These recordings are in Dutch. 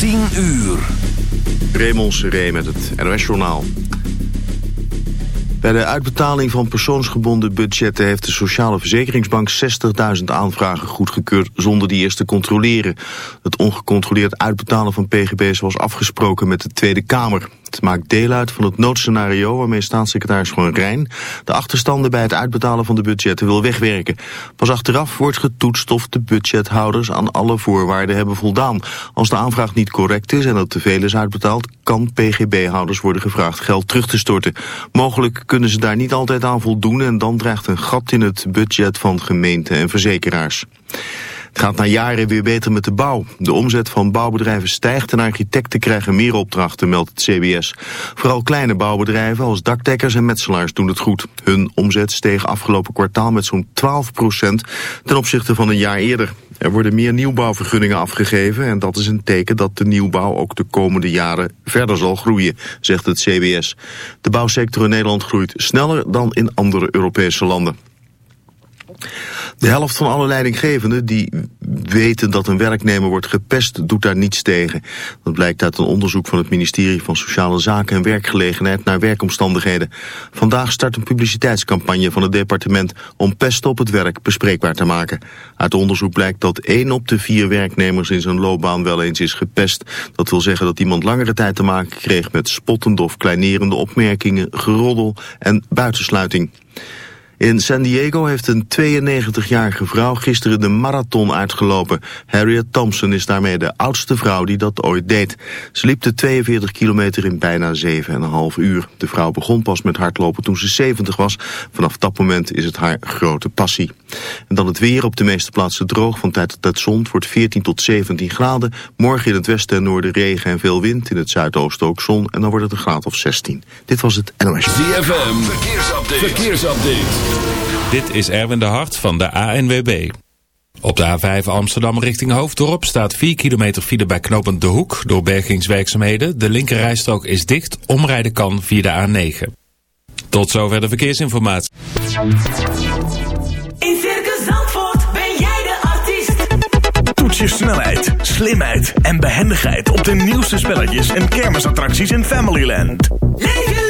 10 uur. Raymond Seré met het NOS-journaal. Bij de uitbetaling van persoonsgebonden budgetten heeft de Sociale Verzekeringsbank 60.000 aanvragen goedgekeurd zonder die eerst te controleren. Het ongecontroleerd uitbetalen van pgb's was afgesproken met de Tweede Kamer. Het maakt deel uit van het noodscenario waarmee staatssecretaris Van Rijn de achterstanden bij het uitbetalen van de budgetten wil wegwerken. Pas achteraf wordt getoetst of de budgethouders aan alle voorwaarden hebben voldaan. Als de aanvraag niet correct is en er te veel is uitbetaald, kan PGB-houders worden gevraagd geld terug te storten. Mogelijk kunnen ze daar niet altijd aan voldoen en dan dreigt een gat in het budget van gemeenten en verzekeraars. Het gaat na jaren weer beter met de bouw. De omzet van bouwbedrijven stijgt en architecten krijgen meer opdrachten, meldt het CBS. Vooral kleine bouwbedrijven als dakdekkers en metselaars doen het goed. Hun omzet steeg afgelopen kwartaal met zo'n 12% ten opzichte van een jaar eerder. Er worden meer nieuwbouwvergunningen afgegeven en dat is een teken dat de nieuwbouw ook de komende jaren verder zal groeien, zegt het CBS. De bouwsector in Nederland groeit sneller dan in andere Europese landen. De helft van alle leidinggevenden die weten dat een werknemer wordt gepest, doet daar niets tegen. Dat blijkt uit een onderzoek van het ministerie van Sociale Zaken en Werkgelegenheid naar werkomstandigheden. Vandaag start een publiciteitscampagne van het departement om pest op het werk bespreekbaar te maken. Uit onderzoek blijkt dat één op de vier werknemers in zijn loopbaan wel eens is gepest. Dat wil zeggen dat iemand langere tijd te maken kreeg met spottende of kleinerende opmerkingen, geroddel en buitensluiting. In San Diego heeft een 92-jarige vrouw gisteren de marathon uitgelopen. Harriet Thompson is daarmee de oudste vrouw die dat ooit deed. Ze liep de 42 kilometer in bijna 7,5 uur. De vrouw begon pas met hardlopen toen ze 70 was. Vanaf dat moment is het haar grote passie. En dan het weer op de meeste plaatsen droog. Van tijd tot tijd zon. Wordt 14 tot 17 graden. Morgen in het westen en noorden regen en veel wind. In het zuidoosten ook zon. En dan wordt het een graad of 16. Dit was het NOS. Verkeersupdate. Verkeersupdate. Dit is Erwin de Hart van de ANWB. Op de A5 Amsterdam richting Hoofddorp staat 4 kilometer file bij knooppunt De Hoek door bergingswerkzaamheden. De linkerrijstrook is dicht, omrijden kan via de A9. Tot zover de verkeersinformatie. In Circus Zandvoort ben jij de artiest. Toets je snelheid, slimheid en behendigheid op de nieuwste spelletjes en kermisattracties in Familyland. Leef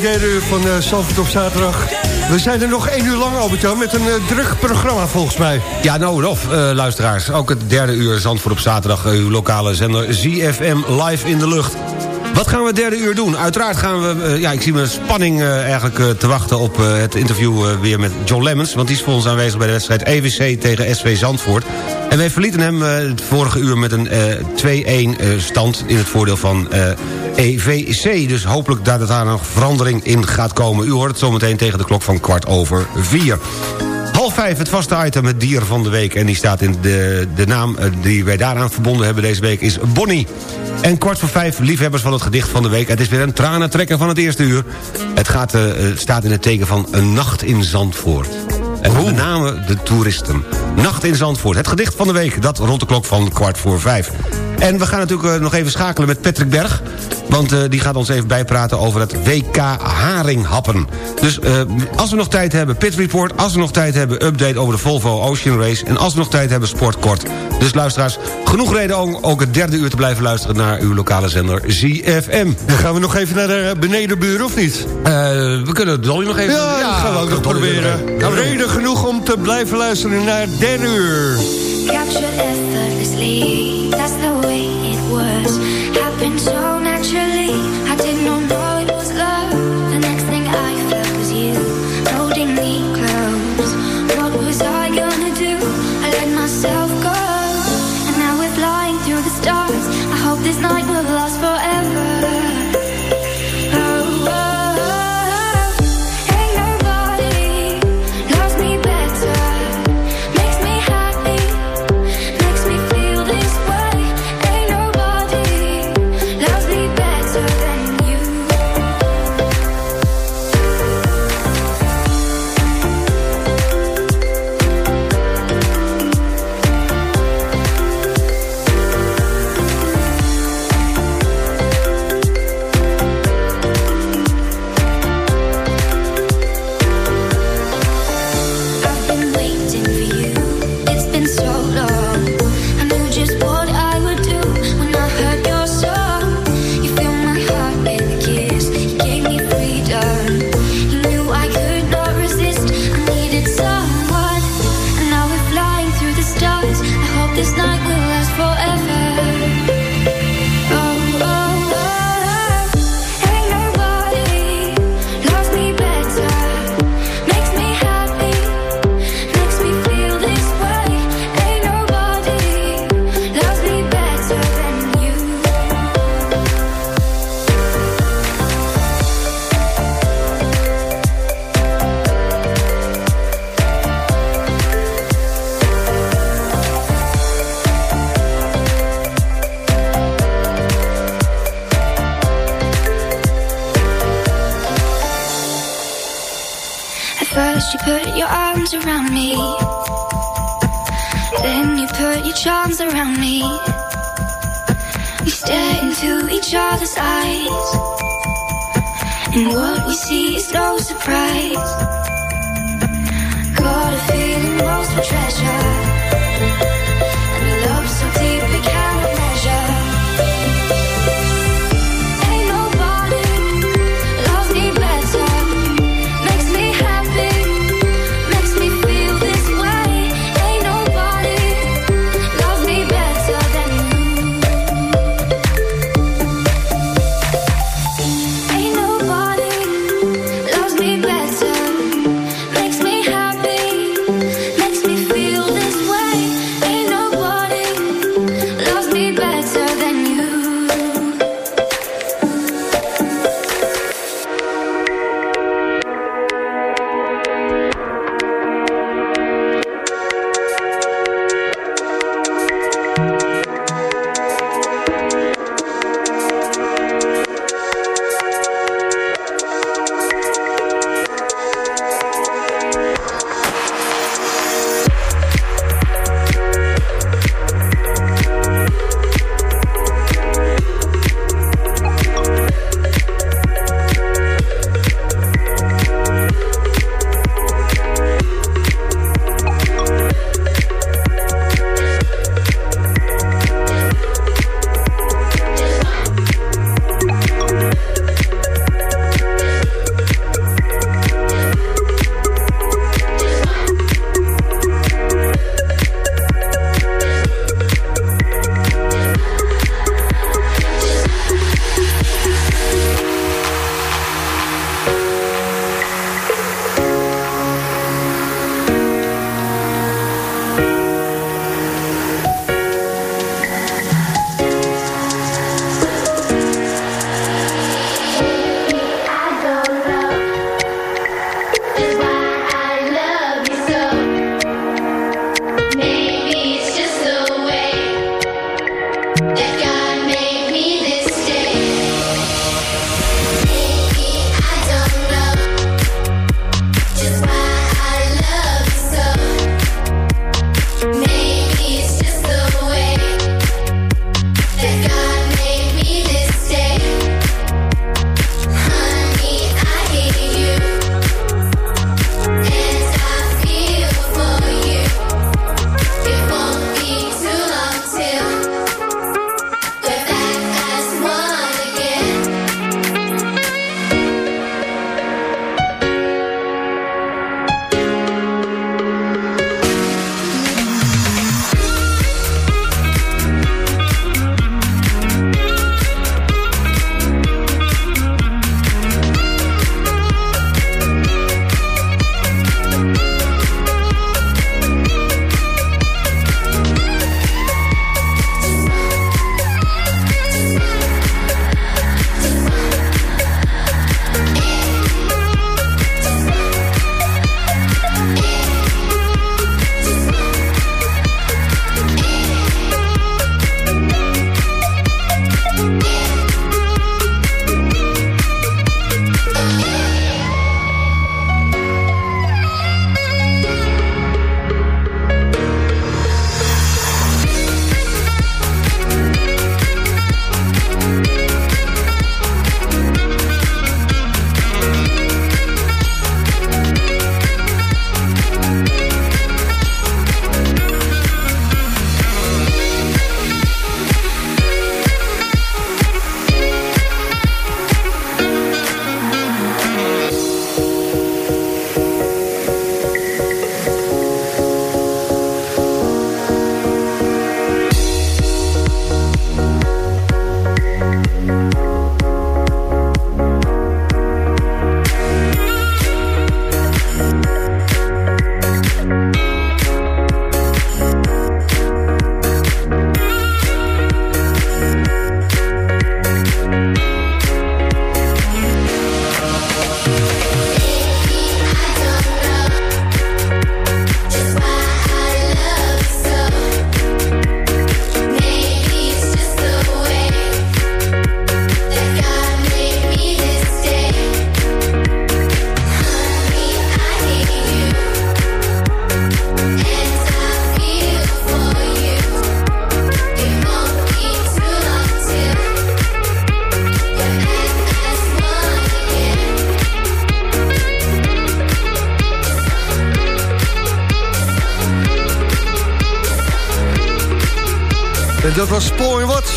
Bij derde uur van uh, Zandvoort op zaterdag. We zijn er nog één uur lang, albert met een uh, druk programma volgens mij. Ja, nou of, luisteraars. Ook het derde uur Zandvoort op zaterdag. uw lokale zender ZFM live in de lucht. Wat gaan we het derde uur doen? Uiteraard gaan we, ja, ik zie met spanning eigenlijk te wachten op het interview weer met John Lemmens. Want die is voor ons aanwezig bij de wedstrijd EWC tegen SV Zandvoort. En wij verlieten hem het vorige uur met een 2-1 stand in het voordeel van EVC. Dus hopelijk dat het daar nog verandering in gaat komen. U hoort het zometeen tegen de klok van kwart over vier. Half vijf, het vaste item, het dier van de week. En die staat in de, de naam eh, die wij daaraan verbonden hebben deze week is Bonnie. En kwart voor vijf, liefhebbers van het gedicht van de week. Het is weer een tranentrekker van het eerste uur. Het gaat, uh, staat in het teken van een nacht in Zandvoort. En met name de toeristen. Nacht in Zandvoort. Het gedicht van de week, dat rond de klok van kwart voor vijf. En we gaan natuurlijk nog even schakelen met Patrick Berg. Want uh, die gaat ons even bijpraten over het WK Haringhappen. Dus uh, als we nog tijd hebben, Pit Report. Als we nog tijd hebben, update over de Volvo Ocean Race. En als we nog tijd hebben, Sportkort. Dus luisteraars, genoeg reden om ook het derde uur te blijven luisteren... naar uw lokale zender ZFM. Dan gaan we nog even naar de benedenbuur, of niet? we kunnen Dolly nog even... Ja, ja dat gaan we ook nog proberen. Reden genoeg om te blijven luisteren naar derde uur. Captured effortlessly, that's the way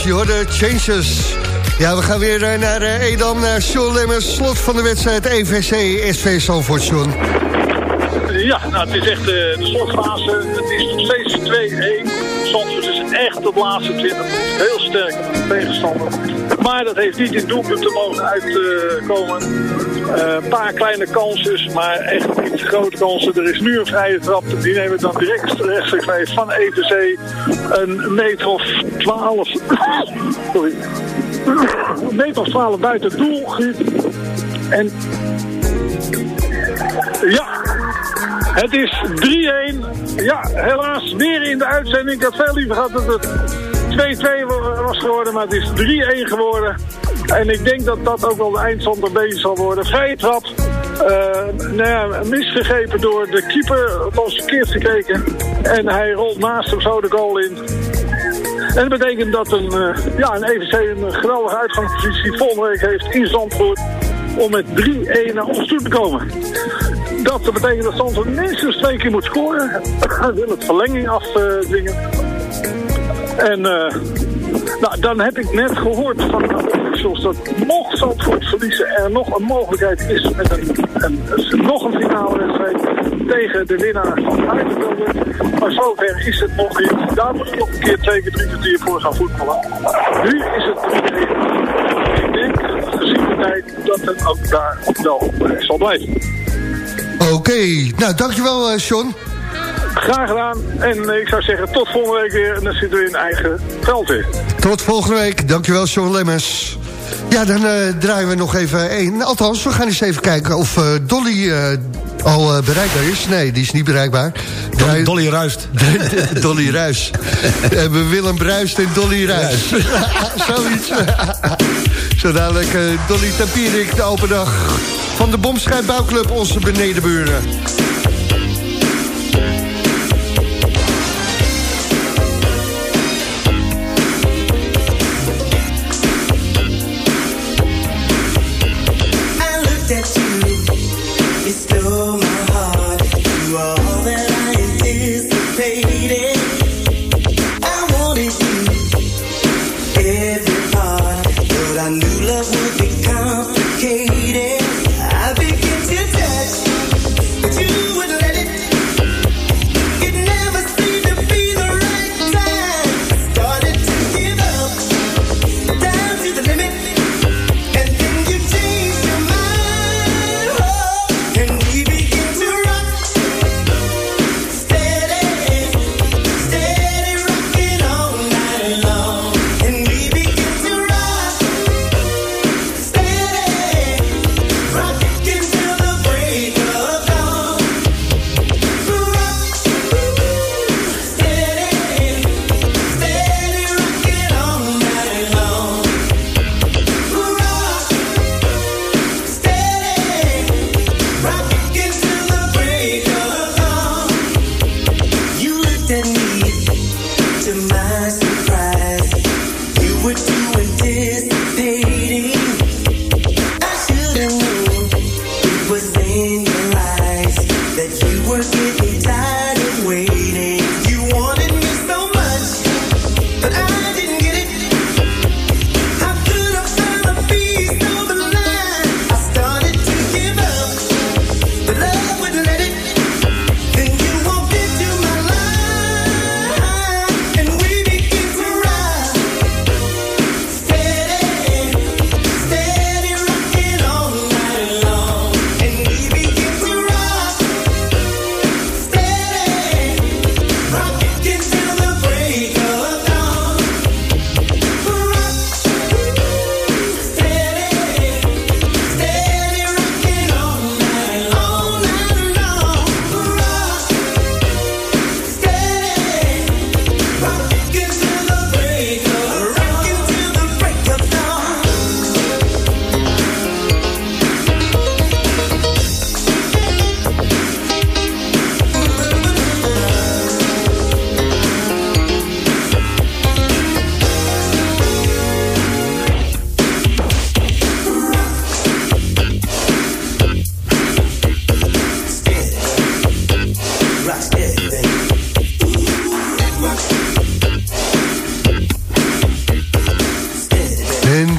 Je hoorde Changes. Ja, we gaan weer eh, naar uh, Edam, naar Sean Lemmers. Slot van de wedstrijd EVC SV John. Ja, nou, het is echt uh, de slotfase. Het is nog steeds 2-1. Zandvoort is echt op laatste 20 minuten heel sterk tegenstander. Maar dat heeft niet in doelpunten mogen uitkomen. Een paar kleine kansjes, maar echt niet grote kansen. Er is nu een vrije trap. Die nemen we dan direct rechtstreeks mee van EVC. Een meter of 12. Sorry. Of 12 buiten doel. En ja, het is 3-1. Ja, helaas weer in de uitzending. Ik had veel liever gehad dat het 2-2 was geworden, maar het is 3-1 geworden. En ik denk dat dat ook wel de eindstand een zal worden. Vrije trap. Uh, nou ja, misgegrepen door de keeper. Althans verkeerd gekeken. En hij rolt naast hem zo de goal in. En dat betekent dat een, uh, ja, een EVC een geweldige uitgangspositie volgende week heeft in Zandvoort. Om met 3-1 naar ons toe te komen. Dat betekent dat Zandvoort minstens twee keer moet scoren. Wil het verlenging afdwingen. En uh, nou, dan heb ik net gehoord van de officials dat mocht Zandvoort verliezen er nog een mogelijkheid is met een, een, een nog een finale wedstrijd tegen de winnaar van Buitenvelden. Maar zover is het nog niet. Daar moet ik nog een keer twee keer drie kwartier voor gaan voetballen. Nu is het 3 Ik denk, gezien de tijd, dat het ook daar wel zal blijven. Oké, okay. nou dankjewel uh, John. Graag gedaan. En ik zou zeggen, tot volgende week weer. En dan zitten we in eigen veld weer. Tot volgende week. Dankjewel, Sean Lemmers. Ja, dan uh, draaien we nog even één. Althans, we gaan eens even kijken of uh, Dolly uh, al bereikbaar is. Nee, die is niet bereikbaar. Dolly ruist. Dolly Ruis. we hebben Willem Bruist en Dolly Ruis. Zoiets. Zo dadelijk Dolly Tapierik, de open dag van de Bomschijf Bouwclub, onze benedenburen.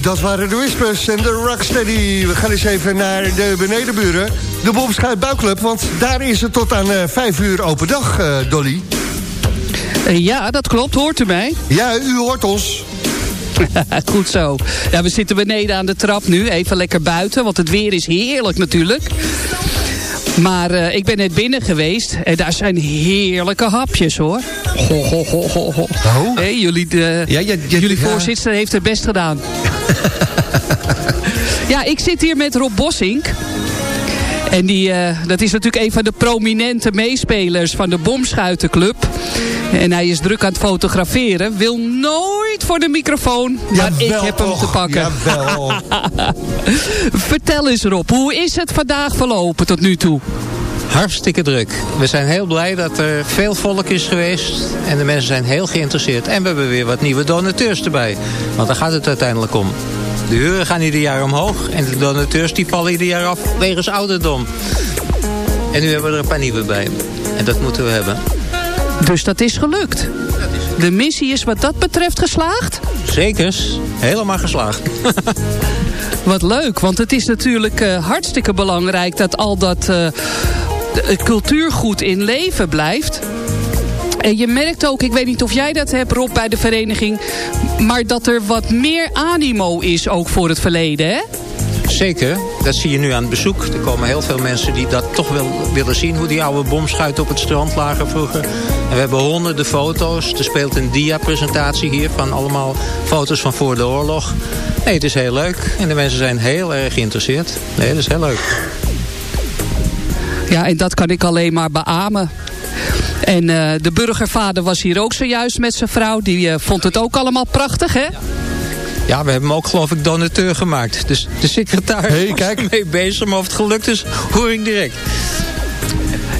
Dat waren de Whispers en de Rocksteady. We gaan eens even naar de benedenburen. De Bomschuit Bouwclub, want daar is het tot aan uh, 5 uur open dag, uh, Dolly. Uh, ja, dat klopt. Hoort u mij? Ja, u hoort ons. Goed zo. Ja, we zitten beneden aan de trap nu. Even lekker buiten, want het weer is heerlijk natuurlijk. Maar uh, ik ben net binnen geweest en daar zijn heerlijke hapjes hoor. Ho, ho, ho, ho, ho. Oh? Hey, jullie de, ja, ja, ja, jullie voorzitter heeft het best gedaan. Ja, ik zit hier met Rob Bossink. En die, uh, dat is natuurlijk een van de prominente meespelers van de Bomschuitenclub. En hij is druk aan het fotograferen. Wil nooit voor de microfoon. Maar Jawel, ik heb hem te pakken. Vertel eens Rob, hoe is het vandaag verlopen tot nu toe? Hartstikke druk. We zijn heel blij dat er veel volk is geweest. En de mensen zijn heel geïnteresseerd. En we hebben weer wat nieuwe donateurs erbij. Want daar gaat het uiteindelijk om. De huren gaan ieder jaar omhoog. En de donateurs die vallen ieder jaar af wegens ouderdom. En nu hebben we er een paar nieuwe bij. En dat moeten we hebben. Dus dat is gelukt. De missie is wat dat betreft geslaagd? Zekers. Helemaal geslaagd. Wat leuk, want het is natuurlijk uh, hartstikke belangrijk... dat al dat uh, cultuurgoed in leven blijft. En je merkt ook, ik weet niet of jij dat hebt Rob bij de vereniging... maar dat er wat meer animo is ook voor het verleden, hè? Zeker, dat zie je nu aan het bezoek. Er komen heel veel mensen die dat toch wel willen zien... hoe die oude bomschuiten op het strand lagen vroeger. En we hebben honderden foto's. Er speelt een dia-presentatie hier van allemaal foto's van voor de oorlog. Nee, het is heel leuk. En de mensen zijn heel erg geïnteresseerd. Nee, dat is heel leuk. Ja, en dat kan ik alleen maar beamen. En uh, de burgervader was hier ook zojuist met zijn vrouw. Die uh, vond het ook allemaal prachtig, hè? Ja, we hebben hem ook geloof ik donateur gemaakt. Dus de secretaris hey, kijk. was mee bezig. Maar of het gelukt is, hoor ik direct.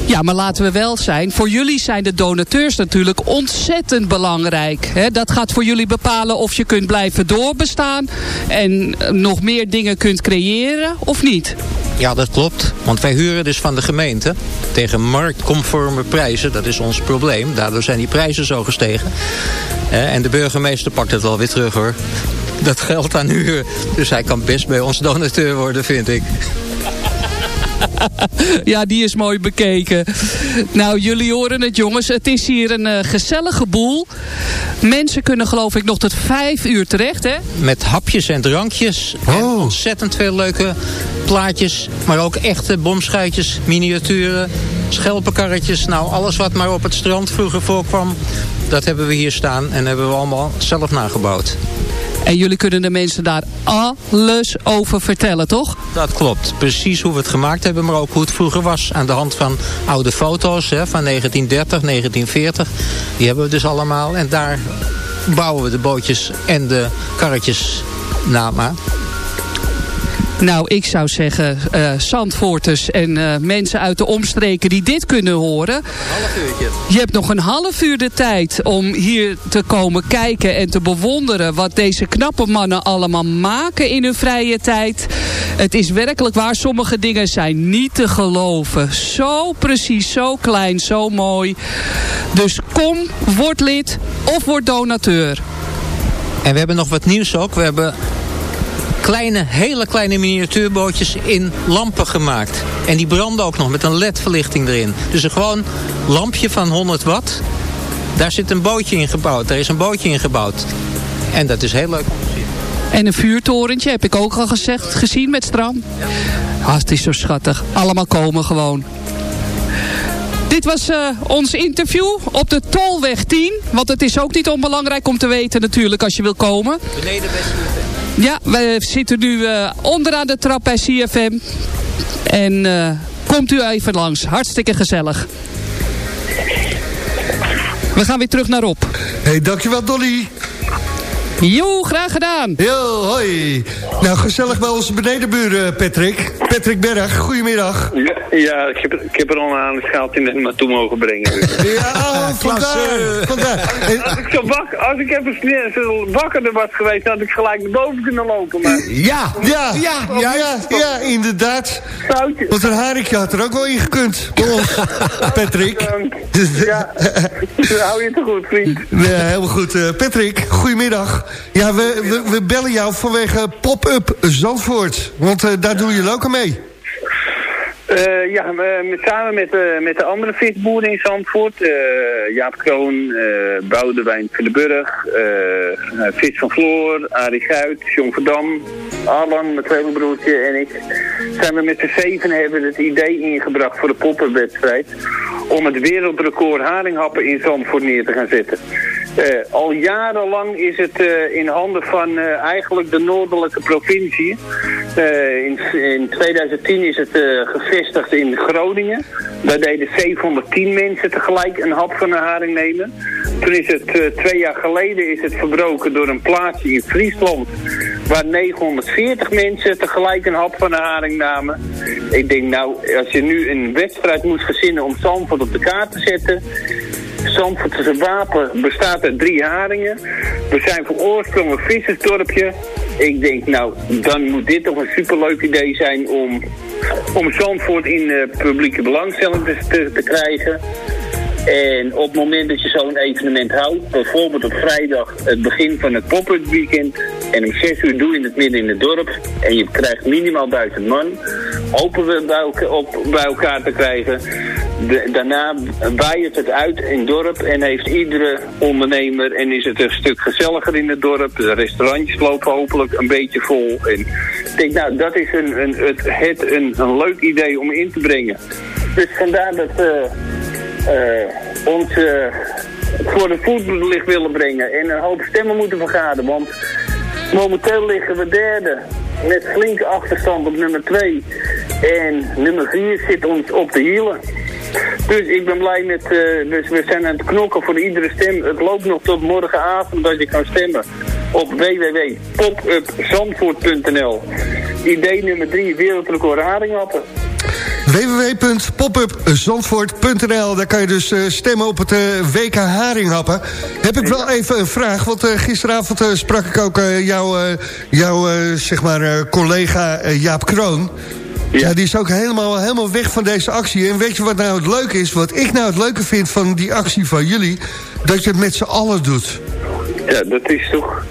Ja, maar laten we wel zijn. Voor jullie zijn de donateurs natuurlijk ontzettend belangrijk. Hè? Dat gaat voor jullie bepalen of je kunt blijven doorbestaan. En nog meer dingen kunt creëren of niet. Ja, dat klopt. Want wij huren dus van de gemeente tegen marktconforme prijzen. Dat is ons probleem. Daardoor zijn die prijzen zo gestegen. En de burgemeester pakt het wel weer terug hoor. Dat geld aan huur. Dus hij kan best bij ons donateur worden, vind ik. ja, die is mooi bekeken. Nou, jullie horen het jongens. Het is hier een uh, gezellige boel. Mensen kunnen geloof ik nog tot vijf uur terecht, hè? Met hapjes en drankjes. Oh. En ontzettend veel leuke plaatjes. Maar ook echte bomschuitjes, miniaturen, schelpenkarretjes. Nou, alles wat maar op het strand vroeger voorkwam. Dat hebben we hier staan en hebben we allemaal zelf nagebouwd. En jullie kunnen de mensen daar alles over vertellen, toch? Dat klopt. Precies hoe we het gemaakt hebben, maar ook hoe het vroeger was. Aan de hand van oude foto's hè, van 1930, 1940. Die hebben we dus allemaal. En daar bouwen we de bootjes en de karretjes na maar. Nou, ik zou zeggen, uh, Zandvoorters en uh, mensen uit de omstreken die dit kunnen horen. Een half uurtje. Je hebt nog een half uur de tijd om hier te komen kijken en te bewonderen wat deze knappe mannen allemaal maken in hun vrije tijd. Het is werkelijk waar, sommige dingen zijn niet te geloven. Zo precies, zo klein, zo mooi. Dus kom, word lid of word donateur. En we hebben nog wat nieuws ook. We hebben kleine, hele kleine miniatuurbootjes in lampen gemaakt. En die branden ook nog met een ledverlichting erin. Dus een gewoon lampje van 100 watt. Daar zit een bootje in gebouwd. Daar is een bootje in gebouwd. En dat is heel leuk om te zien. En een vuurtorentje heb ik ook al gezegd, gezien met Stram. Ah, het is zo schattig. Allemaal komen gewoon. Dit was uh, ons interview op de Tolweg 10. Want het is ook niet onbelangrijk om te weten natuurlijk als je wil komen. Beneden best Ja, we zitten nu uh, onderaan de trap bij CFM. En uh, komt u even langs. Hartstikke gezellig. We gaan weer terug naar Rob. Hey, dankjewel Dolly. Jo, graag gedaan. Yo, hoi. Nou, gezellig bij onze benedenburen, Patrick. Patrick Berg, goedemiddag. Ja, ja ik, heb, ik heb er al aan het schaaltje net naartoe mogen brengen. Ja, oh, vandaar, vandaar. Als ik, zo wak, als ik even wakkerder was geweest, had ik gelijk naar boven kunnen lopen. Maar... Ja, ja, ja, ja, ja, ja, inderdaad. Foutje. Want een haringje had er ook wel in gekund. Bij ons, Patrick. Ja, hou je te goed, vriend. Ja, helemaal goed. Eh, Patrick, goedemiddag. Ja, we, we, bellen jou vanwege Pop-Up Zandvoort. Want eh, daar doen jullie ook aan mee. Eh, ja, met, samen met, eh, met de andere visboeren in Zandvoort. Jaap Kroon, uh, Boudewijn Villenburg, eh, eh, Vis van Floor, Arie Guit, John Verdam, Arlan, mijn tweede broertje en ik. Zijn we met z'n zeven hebben het idee ingebracht voor de poppenwedstrijd. Om het wereldrecord haringhappen in Zandvoort neer te gaan zetten. Eh, al jarenlang is het eh, in handen van eh, eigenlijk de noordelijke provincie. In, in 2010 is het gevestigd in Groningen. Daar deden 710 mensen tegelijk een hap van een haring nemen. Toen is het twee jaar geleden is het verbroken door een plaatsje in Friesland. Waar 940 mensen tegelijk een hap van een haring namen. Ik denk nou, als je nu een wedstrijd moet verzinnen om Zandvoort op de kaart te zetten... Zandvoortse wapen bestaat uit drie haringen. We zijn van oorsprong een vissersdorpje. Ik denk, nou, dan moet dit toch een superleuk idee zijn om, om Zandvoort in eh, publieke belangstelling te, te, krijgen. En op het moment dat je zo'n evenement houdt, bijvoorbeeld op vrijdag het begin van het pop-up weekend, en om 6 uur doe je het midden in het dorp, en je krijgt minimaal 1000 man, hopen we bij elkaar te krijgen. Daarna waait het uit in het dorp en heeft iedere ondernemer, en is het een stuk gezelliger in het dorp, de restaurantjes lopen hopelijk een beetje vol. En ik denk, nou, dat is een, een, het, een, een leuk idee om in te brengen. Dus vandaar dat... eh, eh, ons eh, voor de voetlicht willen brengen en een hoop stemmen moeten vergaderen. Want momenteel liggen we derde met flinke achterstand op nummer 2. En nummer 4 zit ons op de hielen. Dus ik ben blij met, eh, dus we zijn aan het knokken voor iedere stem. Het loopt nog tot morgenavond dat je kan stemmen op www.popupzandvoort.nl. Idee nummer 3, wereldrecord haringhappen. www.popupzandvoort.nl Daar kan je dus eh, stemmen op het eh, WK Haringhappen. Heb ik wel even een vraag, want gisteravond sprak ik ook jouw eh, zeg maar, collega Jaap Kroon. Ja. die is ook helemaal, helemaal weg van deze actie. En weet je wat nou het leuke is? Wat ik nou het leuke vind van die actie van jullie... dat je het met z'n allen doet. Ja, dat is toch...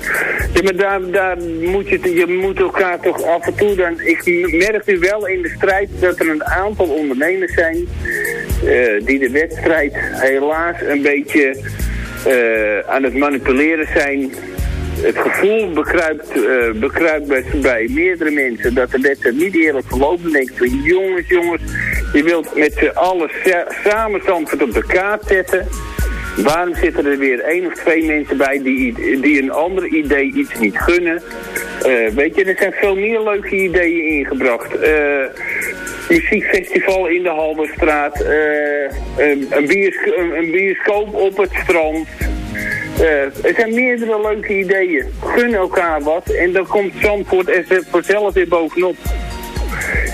Ja, maar daar, daar moet je, je moet elkaar toch af en toe dan... Ik merk nu wel in de strijd dat er een aantal ondernemers zijn... eh, die de wedstrijd helaas een beetje eh, aan het manipuleren zijn. Het gevoel bekruipt, eh, bekruipt bij, meerdere mensen dat de wedstrijd niet eerlijk verloopt. Dan denk ik jongens, jongens, je wilt met z'n allen sa- samen Zandvoort op de kaart zetten... Waarom zitten er weer één of twee mensen bij die, die een ander idee iets niet gunnen? Eh, weet je, er zijn veel meer leuke ideeën ingebracht. Eh, muziekfestival in de Halberstraat. biosco- een, een bioscoop op het strand. Eh, er zijn meerdere leuke ideeën. Gun elkaar wat en dan komt Zandvoort er vanzelf weer bovenop.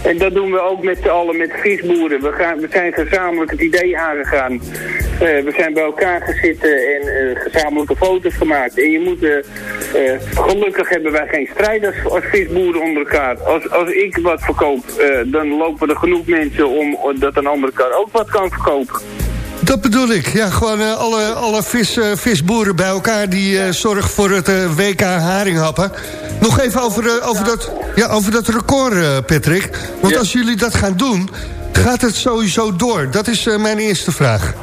En dat doen we ook met z'n allen, met visboeren. We, gaan, we zijn gezamenlijk het idee aangegaan. Eh, we zijn bij elkaar gezitten en eh, gezamenlijke foto's gemaakt. En je moet, gelukkig hebben wij geen strijd als, als visboeren onder elkaar. Als, als ik wat verkoop, dan lopen er genoeg mensen om dat een andere kant ook wat kan verkopen. Dat bedoel ik. Ja, gewoon eh, alle, alle vis, eh, visboeren bij elkaar... die eh, zorgen voor het WK Haringhappen. Nog even over, over, dat, ja, over dat record, Patrick. Want als jullie dat gaan doen, gaat het sowieso door? Dat is mijn eerste vraag.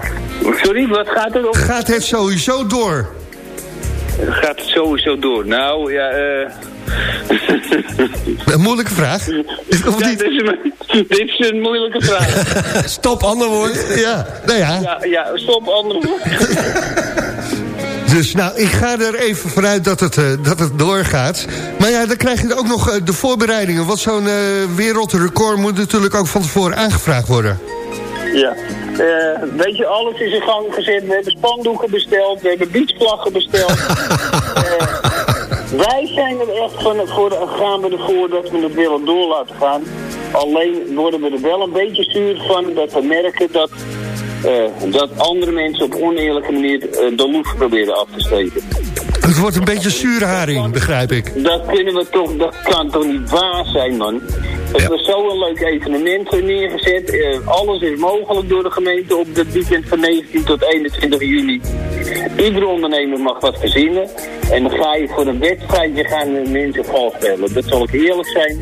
Sorry, wat gaat er op? Gaat het sowieso door? Gaat het sowieso door? Nou, ja... eh Een moeilijke vraag. Of Ja, niet? dit, is een, dit is een moeilijke vraag. Stop, ander woord. Ja, nou ja. Ja, ja stop, andere woord. Dus nou, ik ga er even vanuit dat het, eh, dat het doorgaat. Maar ja, dan krijg je ook nog eh, de voorbereidingen. Want zo'n eh, wereldrecord moet natuurlijk ook van tevoren aangevraagd worden. Ja. Weet je, alles is in gang gezet. We hebben spandoeken besteld, we hebben beachvlaggen besteld. Wij zijn er echt van, voor, gaan we ervoor dat we het willen door laten gaan. Alleen worden we er wel een beetje zuur van dat we merken dat, eh, dat andere mensen op oneerlijke manier eh, de loef proberen af te steken. Het wordt een beetje zure haring, begrijp ik. Dat kunnen we toch, dat kan toch niet waar zijn, man. Het was zo'n leuk evenement neergezet. Eh, alles is mogelijk door de gemeente op het weekend van 19 tot 21 juni. Iedere ondernemer mag wat verzinnen. En dan ga je voor een wedstrijdje gaan de mensen golf spelen. Dat zal ik eerlijk zijn.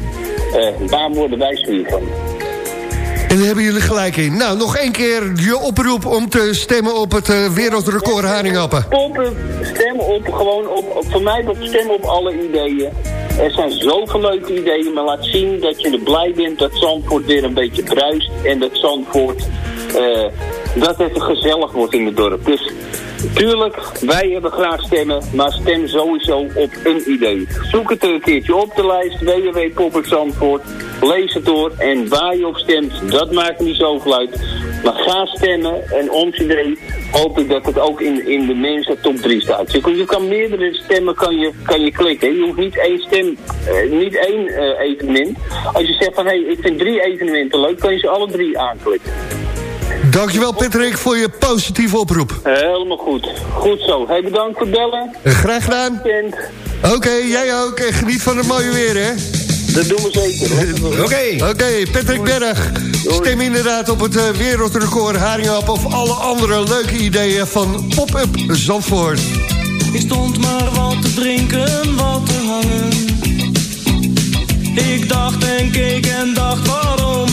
Daar worden wij zuur van. En daar hebben jullie gelijk in. Nou, nog één keer je oproep om te stemmen op het eh, wereldrecord haringappen. Poppen, stem op, gewoon op, voor mij dat stem op alle ideeën. Er zijn zoveel leuke ideeën, maar laat zien dat je er blij bent dat Zandvoort weer een beetje bruist. En dat Zandvoort, eh, dat het gezellig wordt in het dorp. Dus tuurlijk, wij hebben graag stemmen, maar stem sowieso op een idee. Zoek het een keertje op de lijst, www.poppert Zandvoort. Lees het door en waar je op stemt, dat maakt niet zoveel uit. Maar ga stemmen en ons idee hoop ik dat het ook in, in de mensen top 3 staat. Je, kan- je kan meerdere stemmen kan je, kan je klikken. Je hoeft niet één stem, eh, niet één eh, evenement. Als je zegt van hé, hey, ik vind drie evenementen leuk, kan je ze alle drie aanklikken. Dankjewel Patrick voor je positieve oproep. Helemaal goed. Goed zo. Hey, bedankt voor het bellen. Eh, Graag gedaan. Oké, jij ook. En geniet van het mooie weer, hè? dat doen we zeker. Oké. Oké, Patrick Berg. Stem inderdaad op het eh, wereldrecord haringap... of alle andere leuke ideeën van Pop-Up Zandvoort. Ik stond maar wat te drinken, wat te hangen. Ik dacht en keek en dacht waarom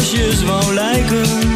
losjes wou lijken.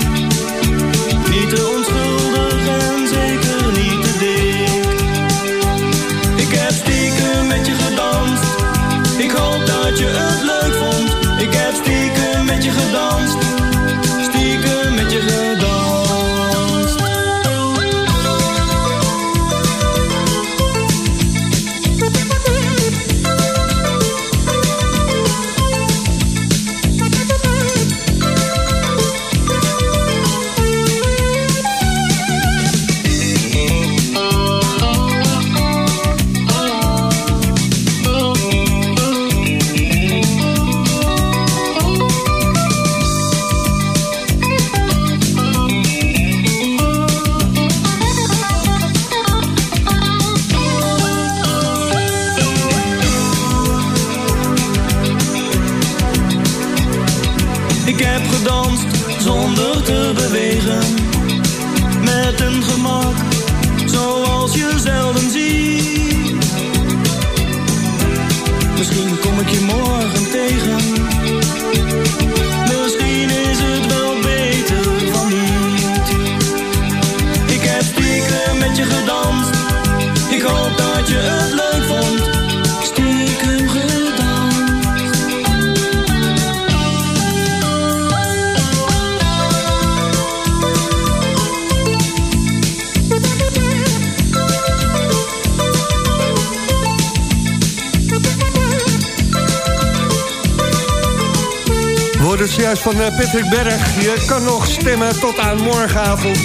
Van eh, Patrick Berg. Je kan nog stemmen tot aan morgenavond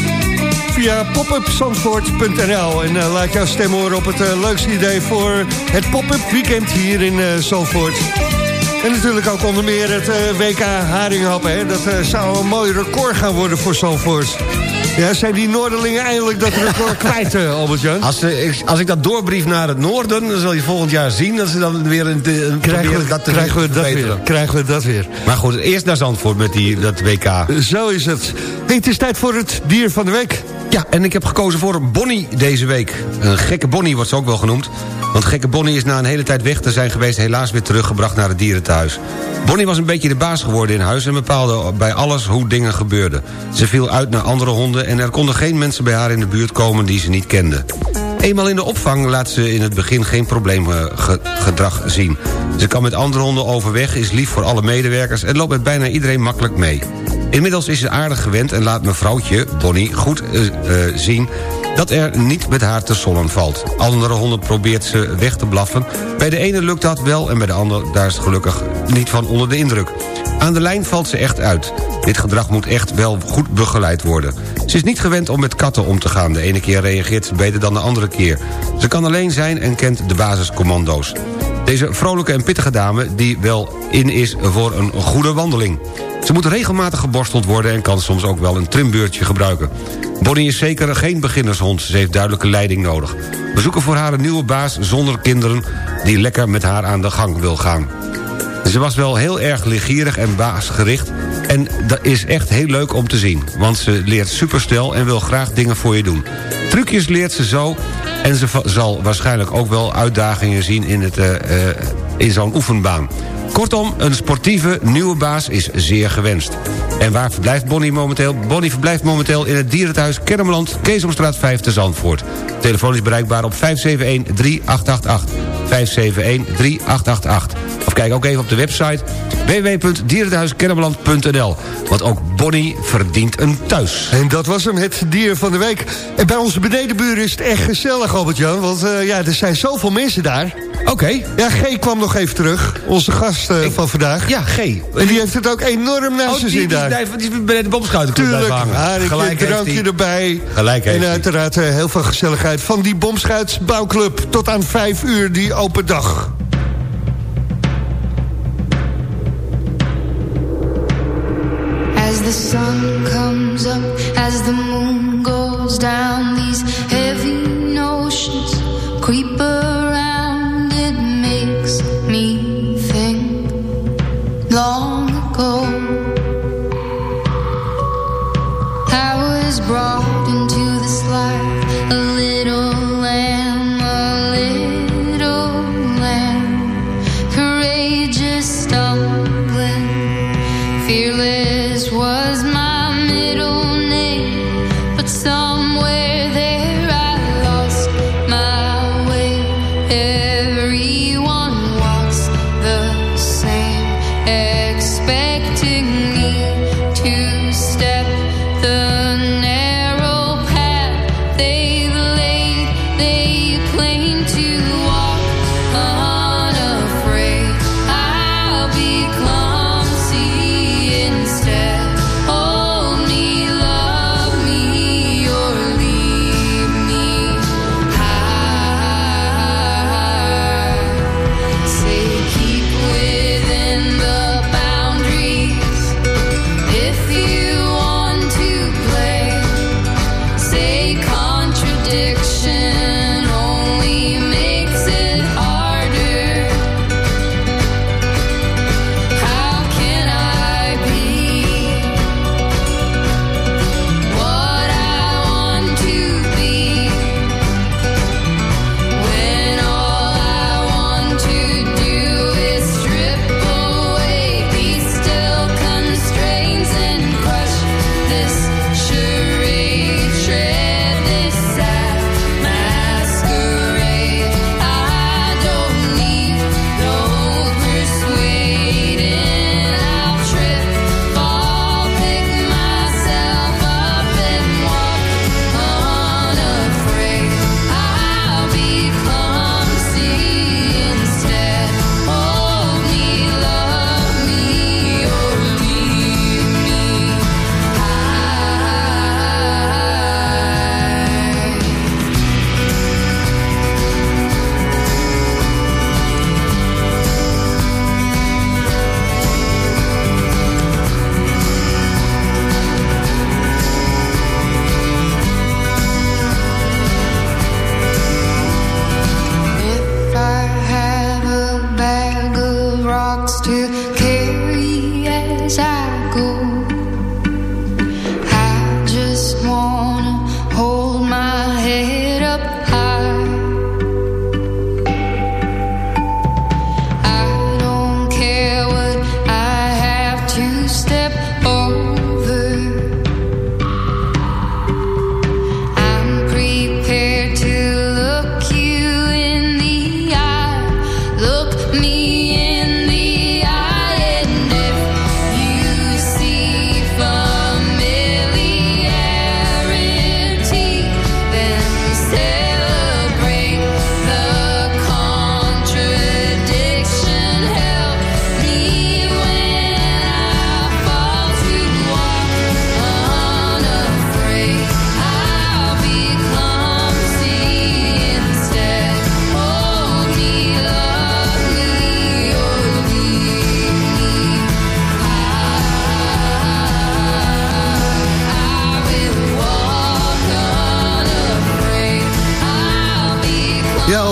via popupzandvoort.nl. En eh, laat jouw stem horen op het eh, leukste idee voor het pop-up weekend hier in eh Zandvoort. En natuurlijk ook onder meer het WK Haringhappen. Hè. Dat zou een mooi record gaan worden voor Zandvoort. Ja, zijn die Noorderlingen eindelijk dat record kwijt, uh, Albert-Jan? Als, ik, als ik dat doorbrief naar het noorden... dan zal je volgend jaar zien dat ze dan weer een, een krijgen we, dat te krijgen we dat weer. Krijgen we dat weer. Maar goed, eerst naar Zandvoort met die, dat WK. Zo is het. Hey, het is tijd voor het dier van de week. Ja, en ik heb gekozen voor Bonnie deze week. Een gekke Bonnie wordt ze ook wel genoemd. Want gekke Bonnie is na een hele tijd weg te zijn geweest... helaas weer teruggebracht naar het dierenthuis. Bonnie was een beetje de baas geworden in huis... en bepaalde bij alles hoe dingen gebeurden. Ze viel uit naar andere honden... en er konden geen mensen bij haar in de buurt komen die ze niet kende. Eenmaal in de opvang laat ze in het begin geen probleemgedrag zien. Ze kan met andere honden overweg, is lief voor alle medewerkers... en loopt met bijna iedereen makkelijk mee. Inmiddels is ze aardig gewend en laat mevrouwtje, Bonnie, goed uh, uh, zien dat er niet met haar te sollen valt. Andere honden probeert ze weg te blaffen. Bij de ene lukt dat wel en bij de ander daar is gelukkig niet van onder de indruk. Aan de lijn valt ze echt uit. Dit gedrag moet echt wel goed begeleid worden. Ze is niet gewend om met katten om te gaan. De ene keer reageert ze beter dan de andere keer. Ze kan alleen zijn en kent de basiscommando's. Deze vrolijke en pittige dame die wel in is voor een goede wandeling. Ze moet regelmatig geborsteld worden en kan soms ook wel een trimbeurtje gebruiken. Bonnie is zeker geen beginnershond, ze heeft duidelijke leiding nodig. We zoeken voor haar een nieuwe baas zonder kinderen... die lekker met haar aan de gang wil gaan. Ze was wel heel erg leergierig en baasgericht... en dat is echt heel leuk om te zien... want ze leert superstel en wil graag dingen voor je doen. Trucjes leert ze zo en ze zal waarschijnlijk ook wel uitdagingen zien... in, het, uh, uh, in zo'n oefenbaan. Kortom, een sportieve nieuwe baas is zeer gewenst. En waar verblijft Bonnie momenteel? Bonnie verblijft momenteel in het dierenthuis Kennemerland... Keesomstraat 5 te Zandvoort. Telefoon is bereikbaar op 571-3888. 571-3888. Of kijk ook even op de website www.dierenthuiskennemerland.nl. Want ook Bonnie verdient een thuis. En dat was hem, het dier van de week. En bij onze benedenburen is het echt gezellig, Albert-Jan. Want uh, ja, er zijn zoveel mensen daar. Oké. Okay. Ja, G kwam nog even terug. Onze gast uh, Ik, van vandaag. Ja, G. En die heeft het ook enorm naar oh, zijn zin daar. Die, die, die bij de bomschuitenclub Tuurlijk. hangen. Gelijk een drankje erbij. Gelijk En uiteraard uh, heel veel gezelligheid van die bomschuitsbouwclub. Tot aan vijf uur die open dag. The sun comes up, as the moon goes down,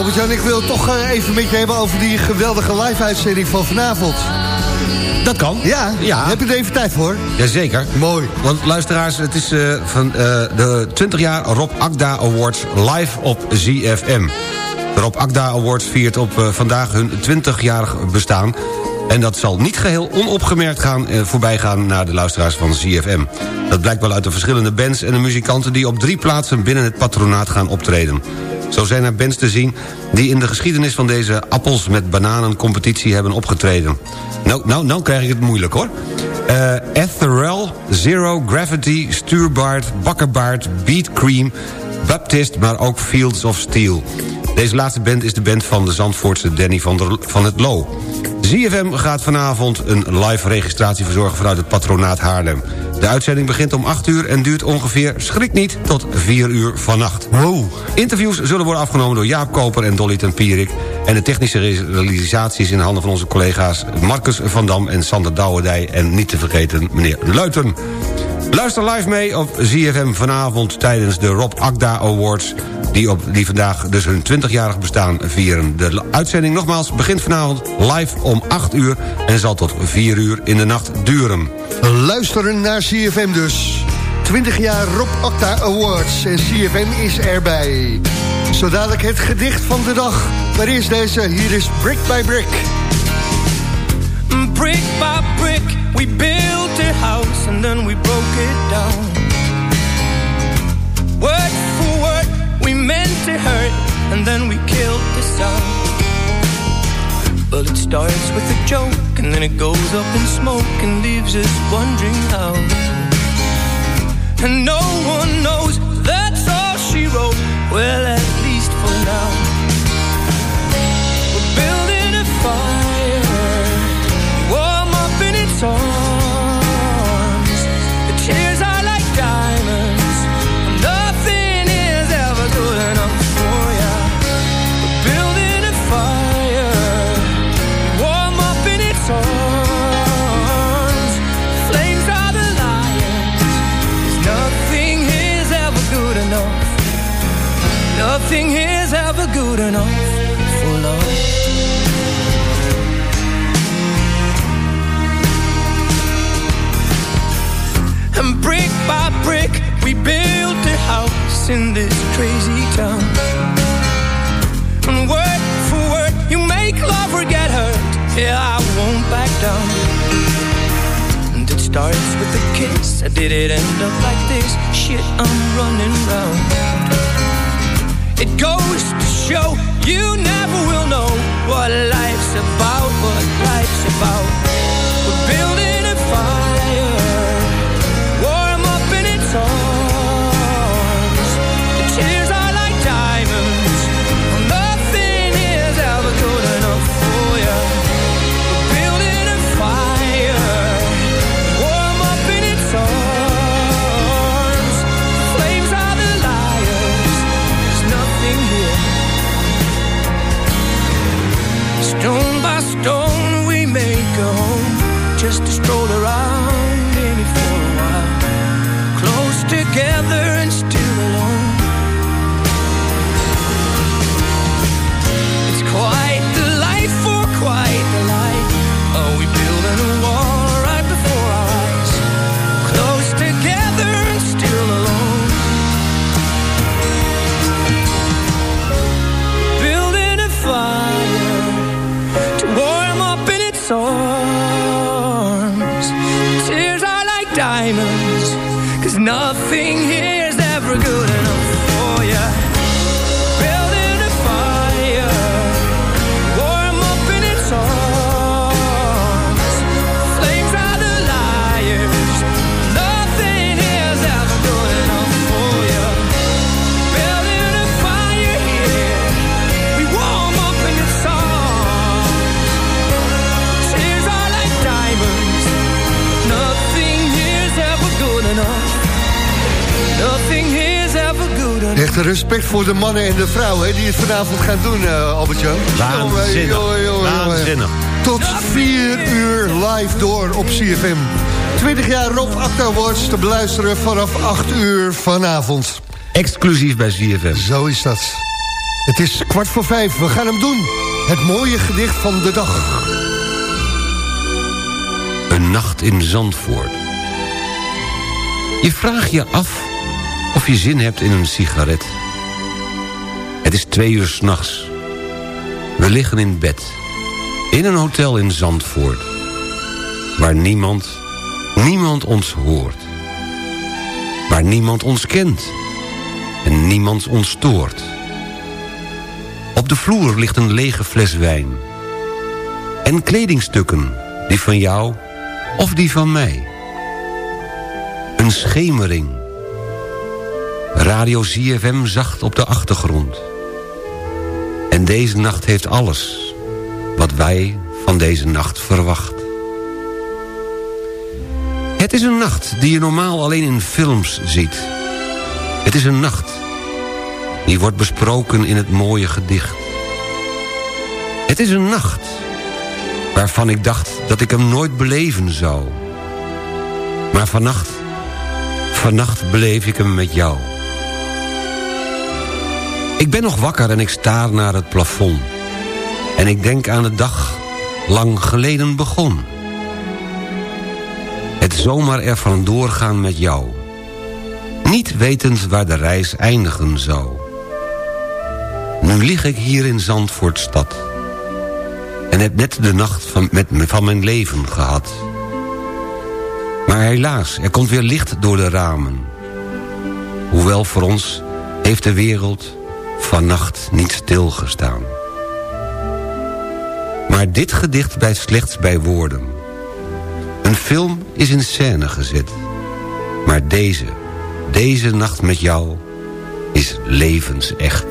Albert-Jan, ik wil het toch eh, even met je hebben over die geweldige live-uitzending van vanavond. Dat kan. Ja, Ja. heb je er even tijd voor? Jazeker. Mooi. Want luisteraars, het is eh, van eh, de 20 jaar Rob Akda Awards live op ZFM. De Rob Akda Awards viert op vandaag hun 20-jarig bestaan. En dat zal niet geheel onopgemerkt gaan, eh, voorbij gaan naar de luisteraars van ZFM. Dat blijkt wel uit de verschillende bands en de muzikanten... die op drie plaatsen binnen het patronaat gaan optreden. Zo zijn er bands te zien die in de geschiedenis van deze appels met bananen competitie hebben opgetreden. Nou, nou, nou krijg ik het moeilijk hoor. Etherel, Zero, Gravity, Stuurbaard, Bakkerbaard, Beat Cream... Baptist, maar ook Fields of Steel. Deze laatste band is de band van de Zandvoortse Danny van, van het Lo. ZFM gaat vanavond een live registratie verzorgen vanuit het patronaat Haarlem. De uitzending begint om 8 uur en duurt ongeveer, schrik niet, tot 4 uur vannacht. Wow. Interviews zullen worden afgenomen door Jaap Koper en Dolly Tempierik... en de technische realisatie is in handen van onze collega's Marcus van Dam en Sander Douwendij... en niet te vergeten meneer Luiten. Luister live mee op ZFM vanavond tijdens de Rob Akda Awards... die, op, die vandaag dus hun 20-jarig bestaan vieren. De uitzending nogmaals begint vanavond live om 8 uur... en zal tot 4 uur in de nacht duren. Luisteren naar CFM dus. 20 jaar Rob Acta Awards en CFM is erbij. Zo dadelijk het gedicht van de dag. Maar eerst deze, hier is Brick by Brick. Brick by brick, we built a house and then we broke it down. Word for word, we meant to hurt and then we killed the sound. Well, it starts with a joke and then it goes up in smoke and leaves us wondering how. And no one knows that's all she wrote. Well, at least for now. In this crazy town. And word for word, you make love or get hurt. Yeah, I won't back down. And it starts with a kiss. How did it end up like this? Shit, I'm running round. It goes to show you never will know what life's about, what life's about. We're building respect voor de mannen en de vrouwen hè, die het vanavond gaan doen, eh Albert-Jan. Waanzinnig. Jongen, jongen. Waanzinnig. Tot 4 uur live door op CFM. 20 jaar Rob Acta te beluisteren vanaf 8 uur vanavond. Exclusief bij ZFM. Zo is dat. Het is kwart voor vijf, we gaan hem doen. Het mooie gedicht van de dag. Een nacht in Zandvoort. Je vraagt je af of je zin hebt in een sigaret. Twee uur s'nachts. We liggen in bed. In een hotel in Zandvoort. Waar niemand, niemand ons hoort. Waar niemand ons kent. En niemand ons stoort. Op de vloer ligt een lege fles wijn. En kledingstukken, die van jou of die van mij. Een schemering. Radio ZFM zacht op de achtergrond. En deze nacht heeft alles wat wij van deze nacht verwacht. Het is een nacht die je normaal alleen in films ziet. Het is een nacht die wordt besproken in het mooie gedicht. Het is een nacht waarvan ik dacht dat ik hem nooit beleven zou. Maar vannacht, vannacht beleef ik hem met jou. Ik ben nog wakker en ik staar naar het plafond. En ik denk aan de dag lang geleden begon. Het zomaar er vandoor gaan met jou. Niet wetend waar de reis eindigen zou. Nu lig ik hier in Zandvoortstad. En heb net de nacht van, met, van mijn leven gehad. Maar helaas, er komt weer licht door de ramen. Hoewel voor ons heeft de wereld vannacht niet stilgestaan. Maar dit gedicht blijft slechts bij woorden. Een film is in scène gezet. Maar deze, deze nacht met jou, is levensecht.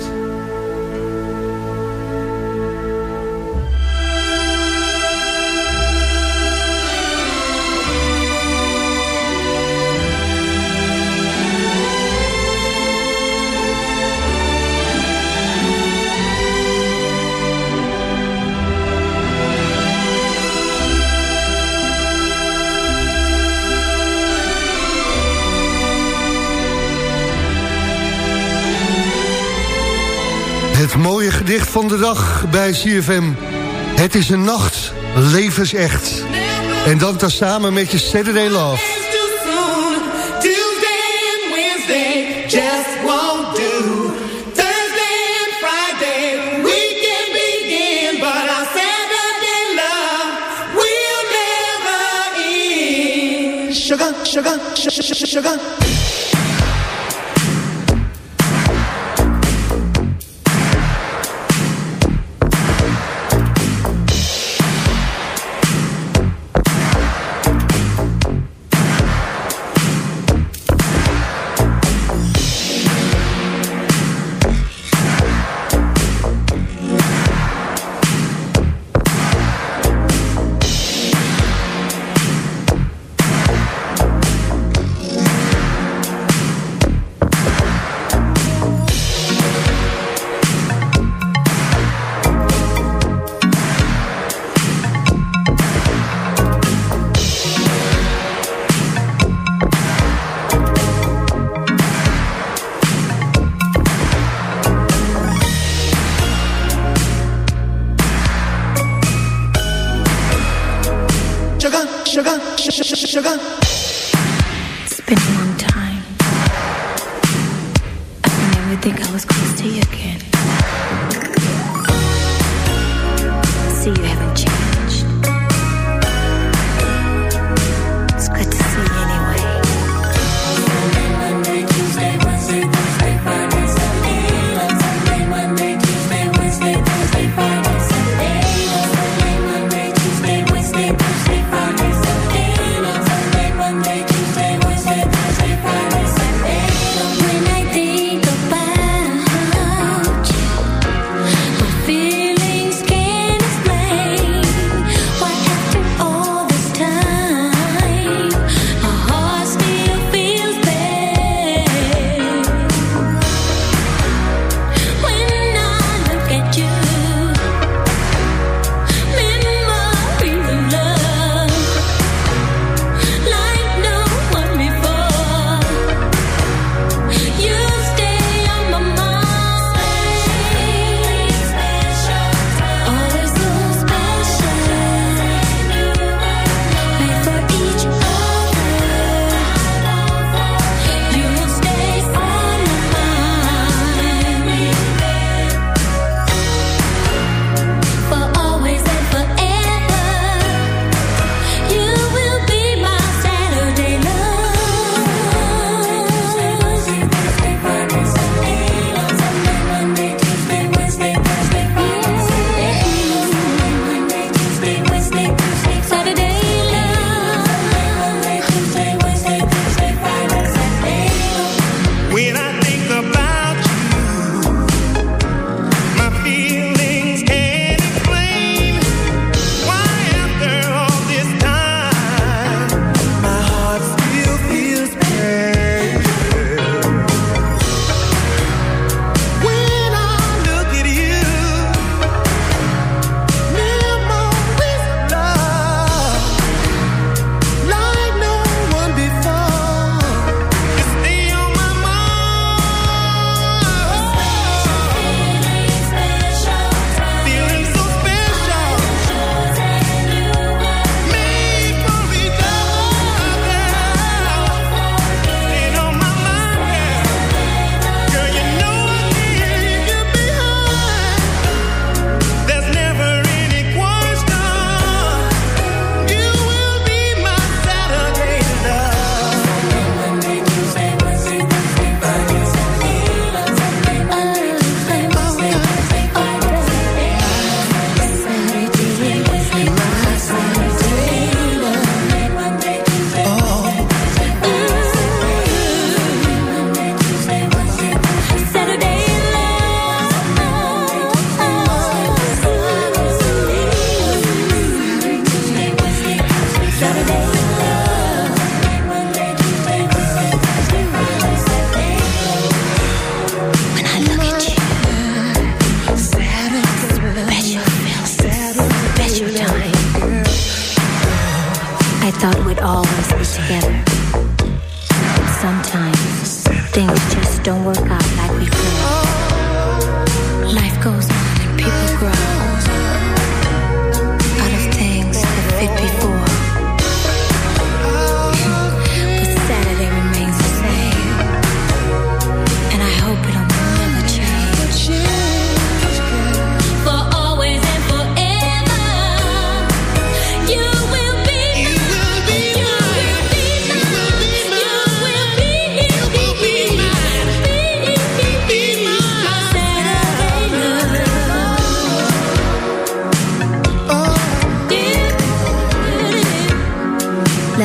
Het mooie gedicht van de dag bij CFM. Het is een nacht, levensecht. En dan dan samen met je Saturday Love. Sugar, sugar, sugar. sugar,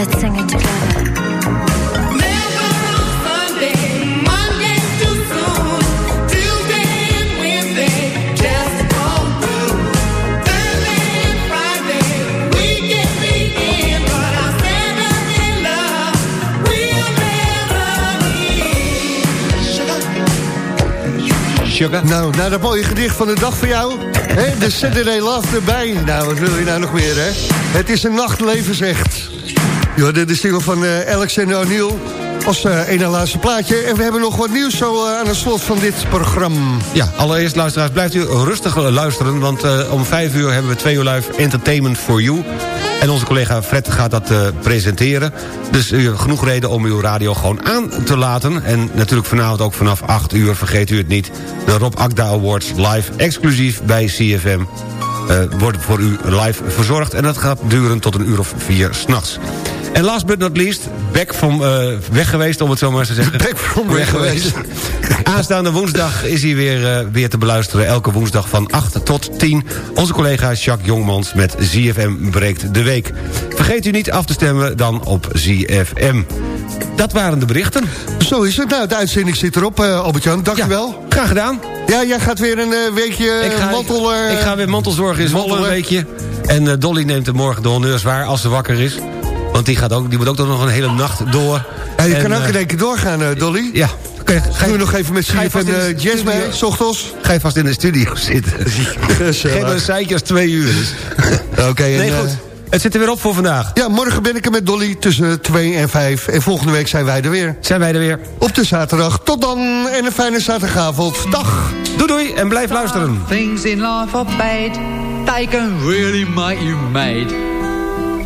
Will never Sugar. Nou, na dat mooie gedicht van de dag voor jou. De Saturday Love erbij. Nou, wat wil je nou nog meer, hè? Het is een nachtleven, zegt. Dit is de single van eh, Alexander O'Neill. Als eh ene laatste plaatje. En we hebben nog wat nieuws zo eh, aan het slot van dit programma. Ja, allereerst luisteraars, blijft u rustig luisteren... want om vijf uur hebben we twee uur live Entertainment for You. En onze collega Fred gaat dat presenteren. Dus genoeg reden om uw radio gewoon aan te laten. En natuurlijk vanavond ook vanaf 8 uur, vergeet u het niet... de Rob Akda Awards live exclusief bij CFM. worden voor u live verzorgd. En dat gaat duren tot een uur of vier s'nachts. En last but not least, back from eh, weg geweest, om het zo maar eens te zeggen. Back from weg geweest. Aanstaande woensdag is hij weer, eh, weer te beluisteren. Elke woensdag van 8 tot 10. Onze collega Jacques Jongmans met ZFM breekt de week. Vergeet u niet af te stemmen dan op ZFM. Dat waren de berichten. Zo is het. Nou, de uitzending zit erop, eh Albert-Jan. Dank je wel. Graag gedaan. Ja, jij gaat weer een weekje Ik ga, mantel... eh, ik ga weer mantelzorgen in Zwolle een weekje. En Dolly neemt er morgen de honneurs waar als ze wakker is. Want die, gaat ook, die moet ook nog een hele nacht door. Ja, je En, kan ook eh, in één keer doorgaan, eh, Dolly. Ja. Oké, ga je nog even met in de uh, Jazz mee, s ochtends? Ga je vast in de studio zitten. Me een seintje als twee uur. Oké, en, Nee, eh, goed. Het zit er weer op voor vandaag. Ja, morgen ben ik er met Dolly tussen 2 en 5. En volgende week zijn wij er weer. Zijn wij er weer. Op de zaterdag. Tot dan en een fijne zaterdagavond. Dag. Doei doei en blijf luisteren. Things in life are bad. They can really make you mad.